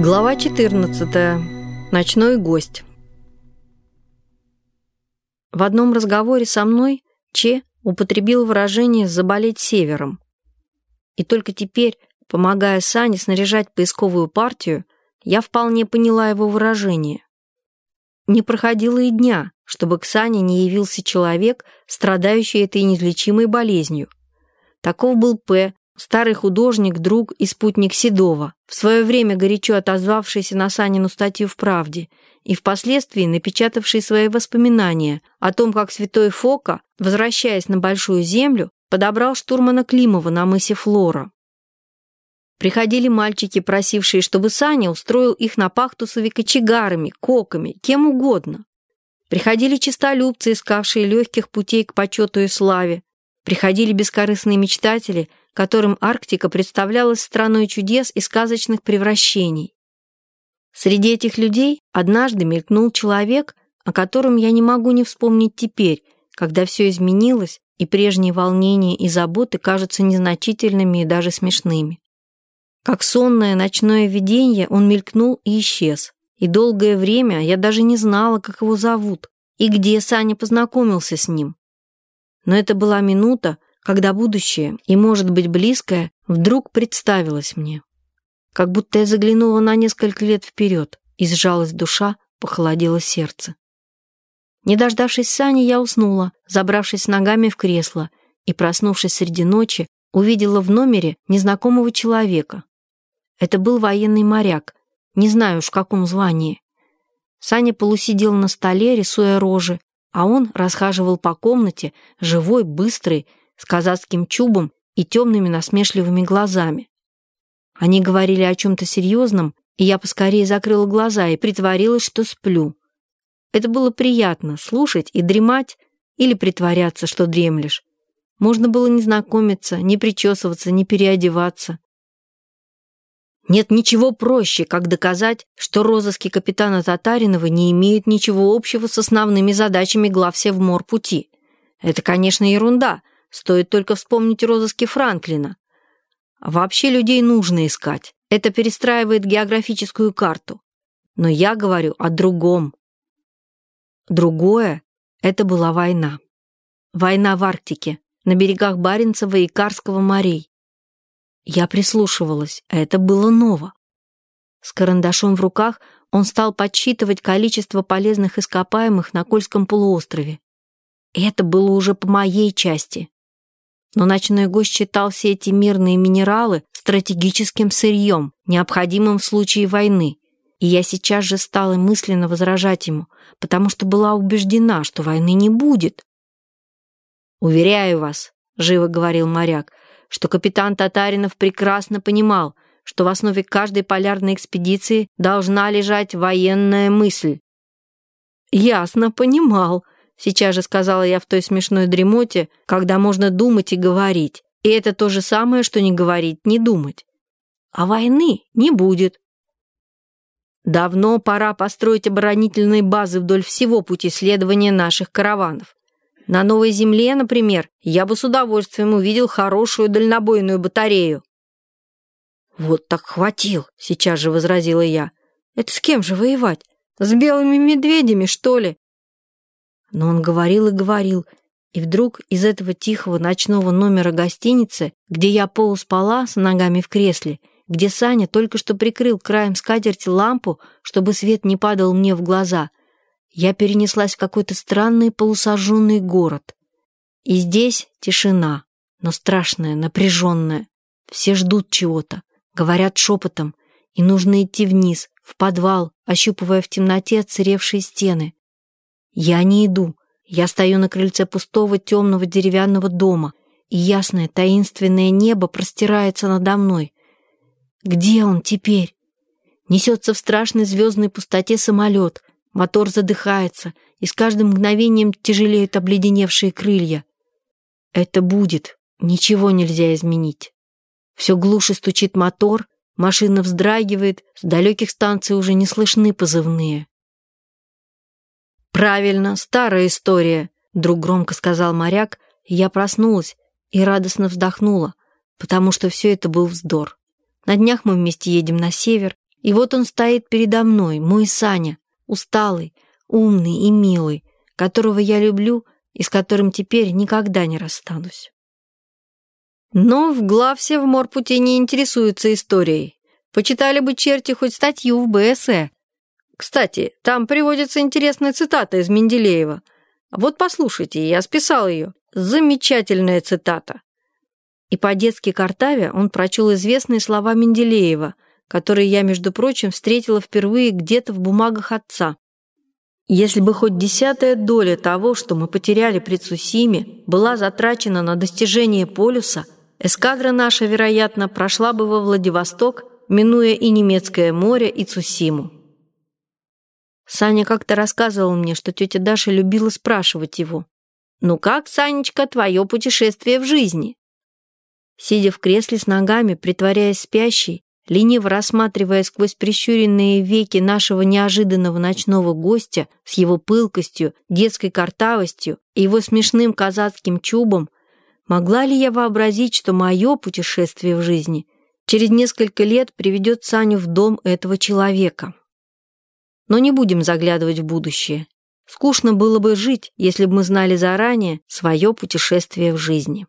Глава 14. Ночной гость. В одном разговоре со мной Че употребил выражение «заболеть севером». И только теперь, помогая Сане снаряжать поисковую партию, я вполне поняла его выражение. Не проходило и дня, чтобы к Сане не явился человек, страдающий этой неизлечимой болезнью. Таков был П, старый художник, друг и спутник Седова, в свое время горячо отозвавшийся на Санину статью в «Правде» и впоследствии напечатавший свои воспоминания о том, как святой Фока, возвращаясь на Большую Землю, подобрал штурмана Климова на мысе Флора. Приходили мальчики, просившие, чтобы Саня устроил их на пахту с кочегарами, коками, кем угодно. Приходили чистолюбцы, искавшие легких путей к почету и славе. Приходили бескорыстные мечтатели, которым Арктика представлялась страной чудес и сказочных превращений. Среди этих людей однажды мелькнул человек, о котором я не могу не вспомнить теперь, когда все изменилось, и прежние волнения и заботы кажутся незначительными и даже смешными. Как сонное ночное видение он мелькнул и исчез. И долгое время я даже не знала, как его зовут и где Саня познакомился с ним. Но это была минута, когда будущее, и, может быть, близкое, вдруг представилось мне. Как будто я заглянула на несколько лет вперед, и сжалась душа, похолодело сердце. Не дождавшись Сани, я уснула, забравшись ногами в кресло, и, проснувшись среди ночи, увидела в номере незнакомого человека. Это был военный моряк, не знаю уж в каком звании. Саня полусидел на столе, рисуя рожи, а он расхаживал по комнате, живой, быстрый, с казацким чубом и темными насмешливыми глазами. Они говорили о чем-то серьезном, и я поскорее закрыла глаза и притворилась, что сплю. Это было приятно — слушать и дремать или притворяться, что дремлешь. Можно было не знакомиться, не причесываться, не переодеваться. Нет ничего проще, как доказать, что розыски капитана Татаринова не имеют ничего общего с основными задачами глав Севморпути. Это, конечно, ерунда, Стоит только вспомнить розыски Франклина. Вообще людей нужно искать. Это перестраивает географическую карту. Но я говорю о другом. Другое — это была война. Война в Арктике, на берегах Баренцева и Карского морей. Я прислушивалась, а это было ново. С карандашом в руках он стал подсчитывать количество полезных ископаемых на Кольском полуострове. это было уже по моей части. Но ночной гость считал все эти мирные минералы стратегическим сырьем, необходимым в случае войны. И я сейчас же стала мысленно возражать ему, потому что была убеждена, что войны не будет. «Уверяю вас», — живо говорил моряк, что капитан Татаринов прекрасно понимал, что в основе каждой полярной экспедиции должна лежать военная мысль. «Ясно, понимал», Сейчас же сказала я в той смешной дремоте, когда можно думать и говорить. И это то же самое, что не говорить, не думать. А войны не будет. Давно пора построить оборонительные базы вдоль всего пути следования наших караванов. На Новой Земле, например, я бы с удовольствием увидел хорошую дальнобойную батарею. «Вот так хватил», — сейчас же возразила я. «Это с кем же воевать? С белыми медведями, что ли?» Но он говорил и говорил, и вдруг из этого тихого ночного номера гостиницы, где я полуспала с ногами в кресле, где Саня только что прикрыл краем скатерти лампу, чтобы свет не падал мне в глаза, я перенеслась в какой-то странный полусожженный город. И здесь тишина, но страшная, напряженная. Все ждут чего-то, говорят шепотом, и нужно идти вниз, в подвал, ощупывая в темноте отсыревшие стены. Я не иду. Я стою на крыльце пустого темного деревянного дома, и ясное таинственное небо простирается надо мной. Где он теперь? Несется в страшной звездной пустоте самолет, мотор задыхается, и с каждым мгновением тяжелеют обледеневшие крылья. Это будет, ничего нельзя изменить. Все глуше стучит мотор, машина вздрагивает, с далеких станций уже не слышны позывные. «Правильно, старая история», — вдруг громко сказал моряк, я проснулась и радостно вздохнула, потому что все это был вздор. На днях мы вместе едем на север, И вот он стоит передо мной, мой Саня, усталый, умный и милый, которого я люблю и с которым теперь никогда не расстанусь. Но в главсе в морпуте не интересуются историей. Почитали бы черти хоть статью в БСЭ. Кстати, там приводится интересная цитата из Менделеева. Вот послушайте, я списал ее. Замечательная цитата. И по-детски картавя он прочел известные слова Менделеева, которые я, между прочим, встретила впервые где-то в бумагах отца. Если бы хоть десятая доля того, что мы потеряли при Цусиме, была затрачена на достижение полюса, эскадра наша, вероятно, прошла бы во Владивосток, минуя и немецкое море, и Цусиму. Саня как-то рассказывал мне, что тетя Даша любила спрашивать его, «Ну как, Санечка, твое путешествие в жизни?» Сидя в кресле с ногами, притворяясь спящей, лениво рассматривая сквозь прищуренные веки нашего неожиданного ночного гостя с его пылкостью, детской картавостью и его смешным казацким чубом, могла ли я вообразить, что мое путешествие в жизни через несколько лет приведет Саню в дом этого человека? Но не будем заглядывать в будущее. Скучно было бы жить, если бы мы знали заранее свое путешествие в жизни.